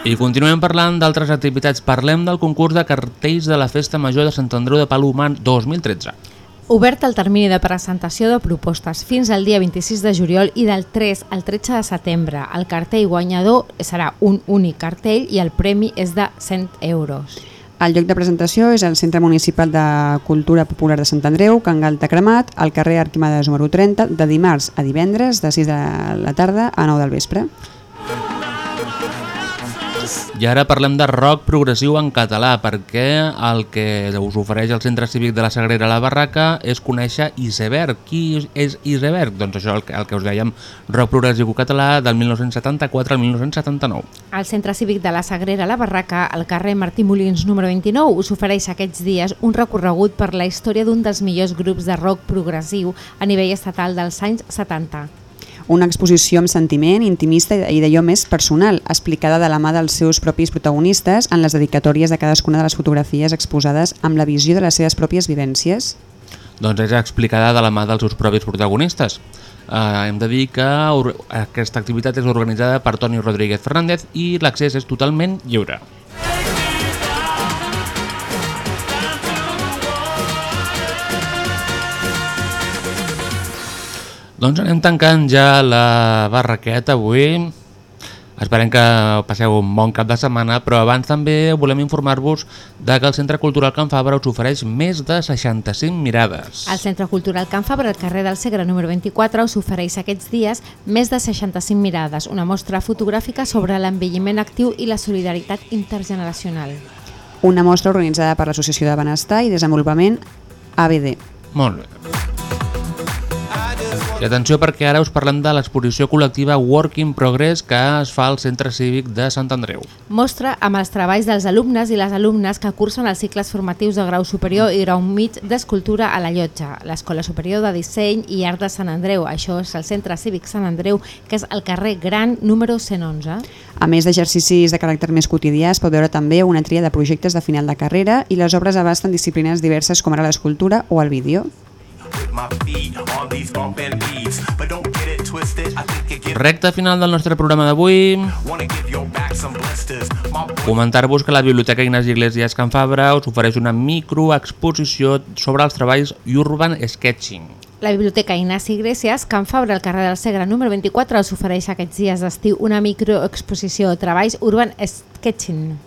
I continuem parlant d'altres activitats. Parlem del concurs de cartells de la Festa Major de Sant Andreu de Palomar 2013. Obert el termini de presentació de propostes fins al dia 26 de juliol i del 3 al 13 de setembre. El cartell guanyador serà un únic cartell i el premi és de 100 euros. El lloc de presentació és el Centre Municipal de Cultura Popular de Sant Andreu, Can Galta Cremat, al carrer Arquimades número 30, de dimarts a divendres, de 6 de la tarda a 9 del vespre. I ara parlem de rock progressiu en català, perquè el que us ofereix el Centre Cívic de la Sagrera la Barraca és conèixer Iceberg. Qui és Iceberg? Doncs això, el que, el que us dèiem, rock progressiu català del 1974 al 1979. Al Centre Cívic de la Sagrera la Barraca, al carrer Martí Molins número 29, us ofereix aquests dies un recorregut per la història d'un dels millors grups de rock progressiu a nivell estatal dels anys 70. Una exposició amb sentiment, intimista i d'allò més personal, explicada de la mà dels seus propis protagonistes en les dedicatòries de cadascuna de les fotografies exposades amb la visió de les seves pròpies vivències. Doncs és explicada de la mà dels seus propis protagonistes. Uh, hem de dir que aquesta activitat és organitzada per Toni Rodríguez Fernández i l'accés és totalment lliure. Doncs anem tancant ja la barraqueta avui. Esperem que passeu un bon cap de setmana, però abans també volem informar-vos de que el Centre Cultural Can Fabra us ofereix més de 65 mirades. El Centre Cultural Can Fabra, al carrer del Segre número 24, us ofereix aquests dies més de 65 mirades, una mostra fotogràfica sobre l'envelliment actiu i la solidaritat intergeneracional. Una mostra organitzada per l'Associació de Benestar i Desenvolupament ABD. Molt bé. I atenció perquè ara us parlem de l'exposició col·lectiva Work in Progress que es fa al Centre Cívic de Sant Andreu. Mostra amb els treballs dels alumnes i les alumnes que cursen els cicles formatius de grau superior i grau mig d'escultura a la Llotja, l'Escola Superior de Disseny i Art de Sant Andreu. Això és el Centre Cívic Sant Andreu, que és el carrer Gran número 111. A més d'exercicis de caràcter més quotidià, es pot veure també una tria de projectes de final de carrera i les obres abasten disciplines diverses com ara l'escultura o el vídeo. Recte final del nostre programa d'avui. Comentar-vos que la Biblioteca Ignasi Iglesias Can Fabra us ofereix una microexposició sobre els treballs Urban Sketching. La Biblioteca Ignasi Iglesias, Can Fabra, al carrer del Segre número 24, us ofereix aquests dies d'estiu una microexposició Treballs Urban Sketching.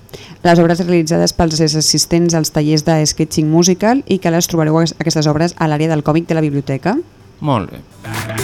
Les obres realitzades pels assistents als tallers de sketching musical i que les trobareu aquestes obres a l'àrea del còmic de la biblioteca. Molt bé.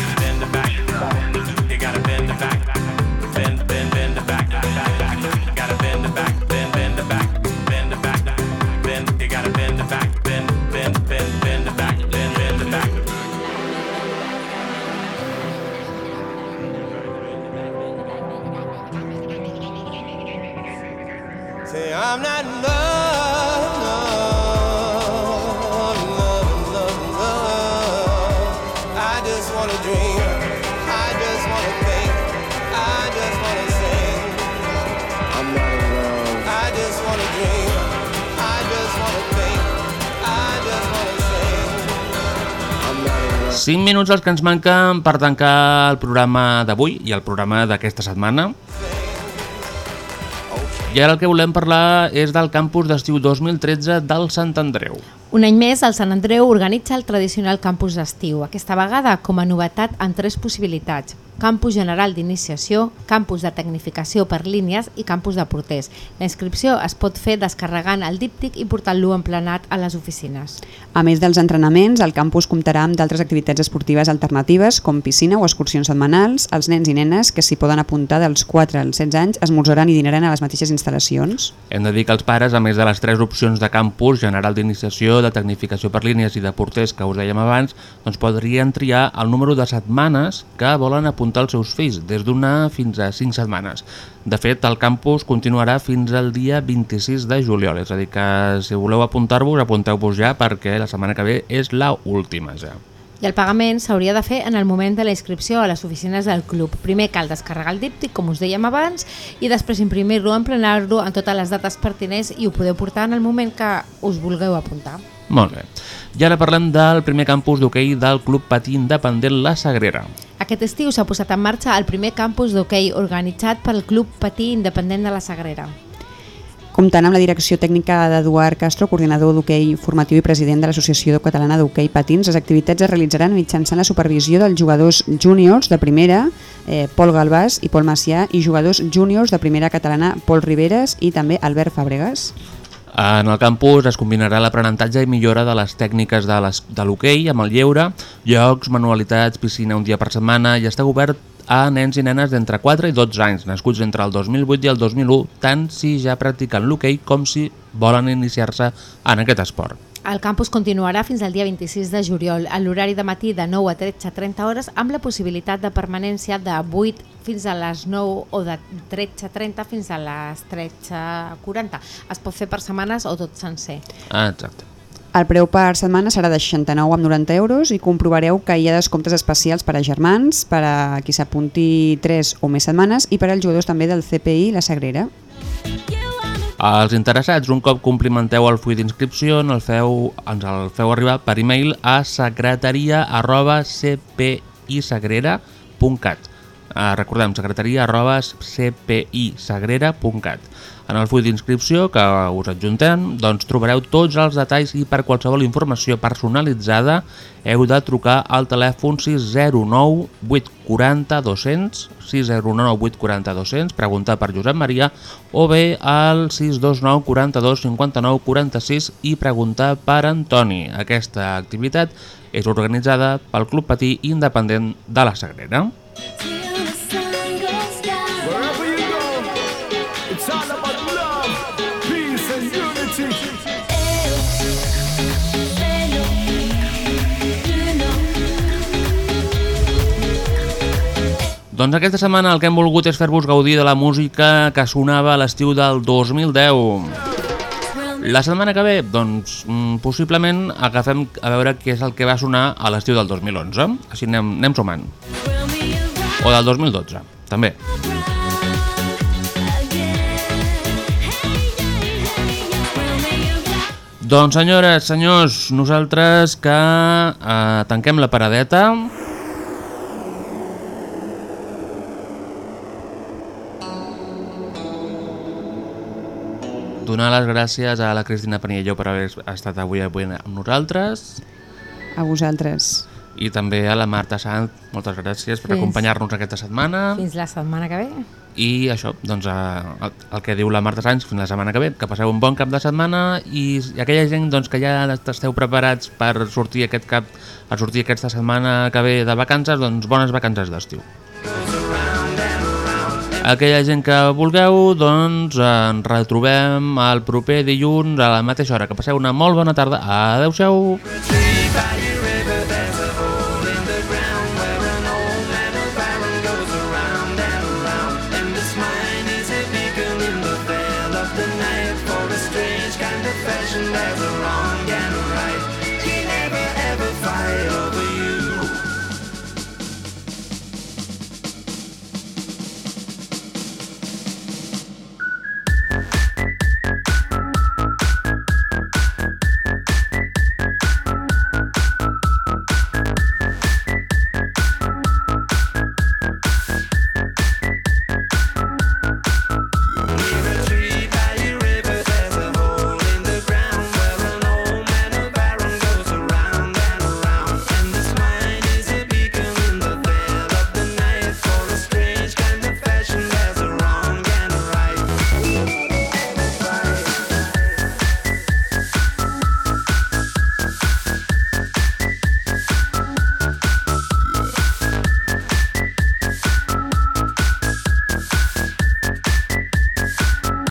Not in love. 5 minuts els que ens manquen per tancar el programa d'avui i el programa d'aquesta setmana. I ara el que volem parlar és del campus d'estiu 2013 del Sant Andreu. Un any més, el Sant Andreu organitza el tradicional campus d'estiu, aquesta vegada com a novetat amb tres possibilitats. Campus general d'iniciació, campus de tecnificació per línies i campus de porters. La inscripció es pot fer descarregant el díptic i portant-lo emplenat a les oficines. A més dels entrenaments, el campus comptarà amb d'altres activitats esportives alternatives com piscina o excursions setmanals. Els nens i nenes que s'hi poden apuntar dels 4 als 16 anys esmorzaran i dinaran a les mateixes instal·lacions. Hem de dir que els pares, a més de les tres opcions de campus, general d'iniciació, de tecnificació per línies i de porters que us dèiem abans, doncs podrien triar el número de setmanes que volen apuntar els seus fills, des d'una fins a 5 setmanes. De fet, el campus continuarà fins al dia 26 de juliol, és a dir que si voleu apuntar-vos, apunteu-vos ja perquè la setmana que ve és la última ja. I el pagament s'hauria de fer en el moment de la inscripció a les oficines del club. Primer cal descarregar el díptic, com us dèiem abans, i després imprimir-lo, emplenar-lo en totes les dates pertinents i ho podeu portar en el moment que us vulgueu apuntar. Molt bé. I ara parlem del primer campus d'hoquei del Club Patí Independent La Sagrera. Aquest estiu s'ha posat en marxa el primer campus d'hoquei organitzat pel Club Patí Independent de la Sagrera. Comptant amb la direcció tècnica d'Eduard Castro, coordinador d'hoquei formatiu i president de l'Associació Catalana d'Hoquei Patins, les activitats es realitzaran mitjançant la supervisió dels jugadors júniors de primera, eh, Pol Galvàs i Pol Macià, i jugadors júniors de primera catalana, Pol Riveres i també Albert Fàbregas. En el campus es combinarà l'aprenentatge i millora de les tècniques de l'hoquei amb el lleure, jocs, manualitats, piscina un dia per setmana i està obert a nens i nenes d'entre 4 i 12 anys, nascuts entre el 2008 i el 2001, tant si ja practiquen l'hoquei com si volen iniciar-se en aquest esport. El campus continuarà fins al dia 26 de juliol, a l'horari de matí de 9 a 13.30 hores, amb la possibilitat de permanència de 8 fins a les 9 o de 13.30 fins a les 13.40. Es pot fer per setmanes o tot sencer. Ah, exacte. El preu per setmana serà de 69 amb 90 euros i comprovareu que hi ha descomptes especials per a germans, per a qui s'apunti 3 o més setmanes i per als jugadors també del CPI La Sagrera. Els interessats, un cop complimenteu el full d'inscripció, el feu, ens el feu arribar per e-mail a secretaria arroba cpisagrera.cat Uh, recordem, secretaria arroba cpisagrera.cat En el full d'inscripció que us adjuntem doncs trobareu tots els detalls i per qualsevol informació personalitzada heu de trucar al telèfon 609 840 200 609 840 200 preguntar per Josep Maria o bé al 629 42 59 46 i preguntar per Antoni. Aquesta activitat és organitzada pel Club Patí Independent de la Sagrera. Wherever Doncs aquesta setmana el que hem volgut és fer-vos gaudir de la música que sonava a l'estiu del 2010. La setmana que ve, doncs, mm, possiblement agafem a veure què és el que va sonar a l'estiu del 2011. Així anem, anem sumant. O del 2012, també. Doncs senyores, senyors, nosaltres que eh, tanquem la paradeta. Donar les gràcies a la Cristina Paniello per haver estat avui avui amb nosaltres A vosaltres. i també a la Marta Sant, moltes gràcies per acompanyar-nos aquesta setmana. Fins la setmana que ve. I això, doncs, el, el que diu la Marta Sanz fins la setmana que ve, que passeu un bon cap de setmana i, i aquella gent doncs, que ja esteu preparats per sortir aquest cap a sortir aquesta setmana que ve de vacances, doncs bones vacances d'estiu. Aquella gent que vulgueu, doncs ens retrobem el proper dilluns a la mateixa hora. Que passeu una molt bona tarda. Adéu-siau.